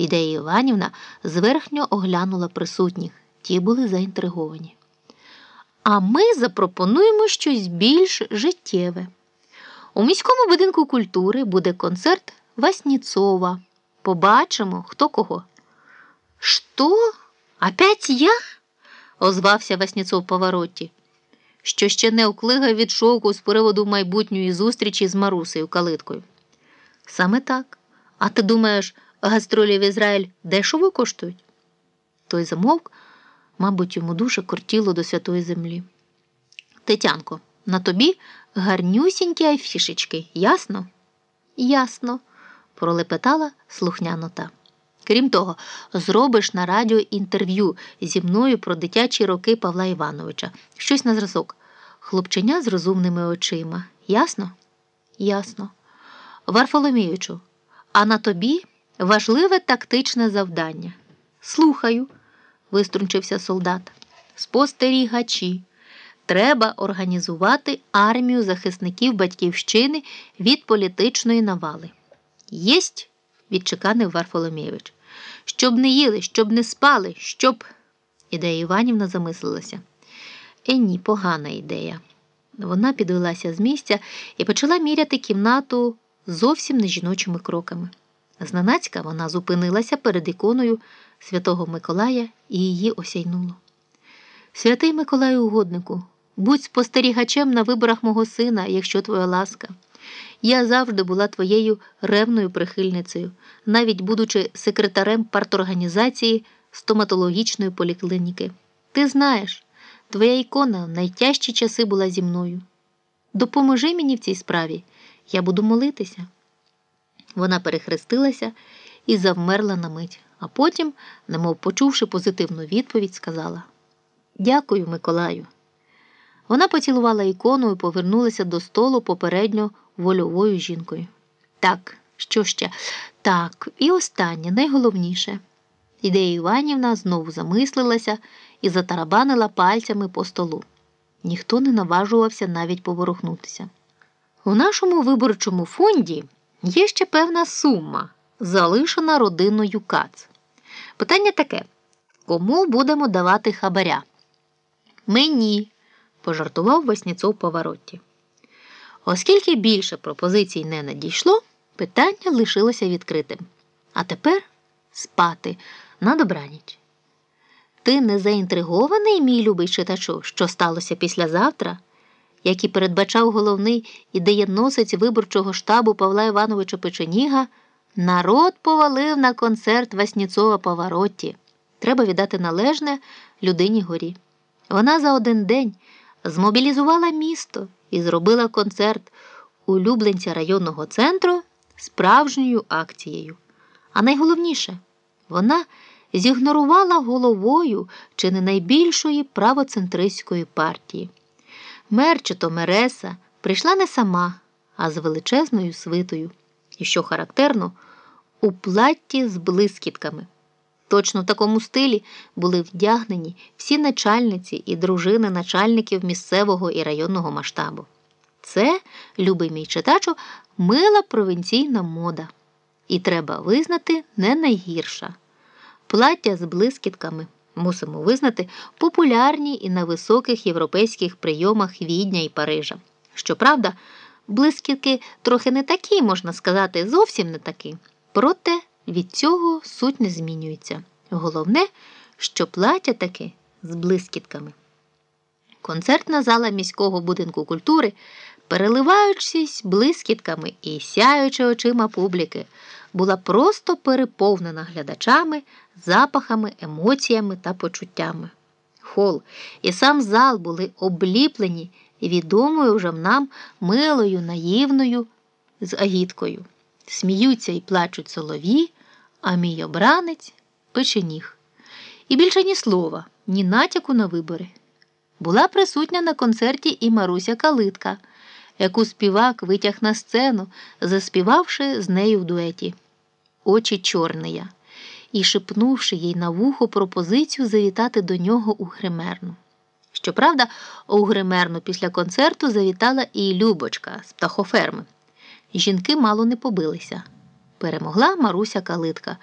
Ідея Іванівна зверхньо оглянула присутніх. Ті були заінтриговані. А ми запропонуємо щось більш життєве. У міському будинку культури буде концерт Васніцова. Побачимо, хто кого. Що? Опять я? озвався Васніцов повороті, що ще не оклигав від шоку з приводу майбутньої зустрічі з Марусею Калиткою. Саме так. А ти думаєш, гастролі в Ізраїль дешево коштують? Той замовк, мабуть, йому дуже кортіло до святої землі. Тетянко, на тобі гарнюсінькі афішечки, ясно? Ясно, пролепетала слухняно та. Крім того, зробиш на радіо інтерв'ю зі мною про дитячі роки Павла Івановича. Щось на зразок. Хлопченя з розумними очима. Ясно? Ясно. Варфоломійовичу, а на тобі важливе тактичне завдання. Слухаю, виструнчився солдат. Спостерігачі. Треба організувати армію захисників батьківщини від політичної навали. Єсть, відчеканив Варфоломійович. Щоб не їли, щоб не спали, щоб. Ідея Іванівна замислилася. Е, ні, погана ідея. Вона підвелася з місця і почала міряти кімнату зовсім не жіночими кроками. Зненацька вона зупинилася перед іконою святого Миколая і її осяйнуло. Святий Миколаю угоднику, будь спостерігачем на виборах мого сина, якщо твоя ласка. Я завжди була твоєю ревною прихильницею, навіть будучи секретарем парторганізації стоматологічної поліклініки. Ти знаєш, твоя ікона в найтяжчі часи була зі мною. Допоможи мені в цій справі, я буду молитися. Вона перехрестилася і завмерла на мить, а потім, немов почувши позитивну відповідь, сказала Дякую, Миколаю. Вона поцілувала ікону і повернулася до столу попередньо вольовою жінкою. Так, що ще? Так, і останнє, найголовніше. Ідея Іванівна знову замислилася і затарабанила пальцями по столу. Ніхто не наважувався навіть поворухнутися. У нашому виборчому фонді є ще певна сума, залишена родиною Кац. Питання таке: кому будемо давати хабаря? Мені, пожартував Васніцов Поворотті. Оскільки більше пропозицій не надійшло, питання лишилося відкритим. А тепер спати на добраніч. Ти не заінтригований, мій любий читачу, що сталося післязавтра, як і передбачав головний ідеєносець виборчого штабу Павла Івановича Печеніга, народ повалив на концерт Васніцова Поворотті. Треба віддати належне людині горі. Вона за один день змобілізувала місто і зробила концерт улюбленця районного центру справжньою акцією. А найголовніше, вона зігнорувала головою чи не найбільшої правоцентристської партії. Мер чи то Мереса прийшла не сама, а з величезною свитою, і, що характерно, у платті з блискітками. Точно в такому стилі були вдягнені всі начальниці і дружини начальників місцевого і районного масштабу. Це, любий мій читачу, мила провінційна мода. І треба визнати не найгірша. Плаття з блискітками, мусимо визнати, популярні і на високих європейських прийомах Відня і Парижа. Щоправда, блискітки трохи не такі, можна сказати, зовсім не такі. Проте від цього суть не змінюється. Головне, що плаття таки з блискітками. Концертна зала міського будинку культури, переливаючись блискітками і сяючи очима публіки, була просто переповнена глядачами, запахами, емоціями та почуттями. Хол і сам зал були обліплені відомою вже нам милою, наївною з агіткою. Сміються і плачуть солові, а мій обранець печеніг. І більше ні слова, ні натяку на вибори. Була присутня на концерті і Маруся Калитка, яку співак витяг на сцену, заспівавши з нею в дуеті Очі чорния і шепнувши їй на вухо пропозицію завітати до нього у гримерну. Щоправда, у гримерну після концерту завітала і Любочка з птахоферми. Жінки мало не побилися. Перемогла Маруся Калитка.